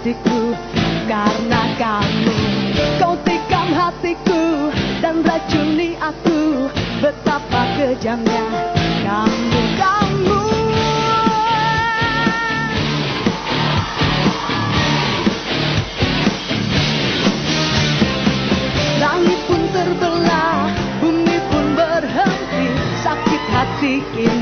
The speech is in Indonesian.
hatiku karena kamu. Kau tikam hatiku dan racuni aku. Betapa kejamnya kamu, kamu. Langit pun terbelah, bumi pun berhenti. Sakit hati ini.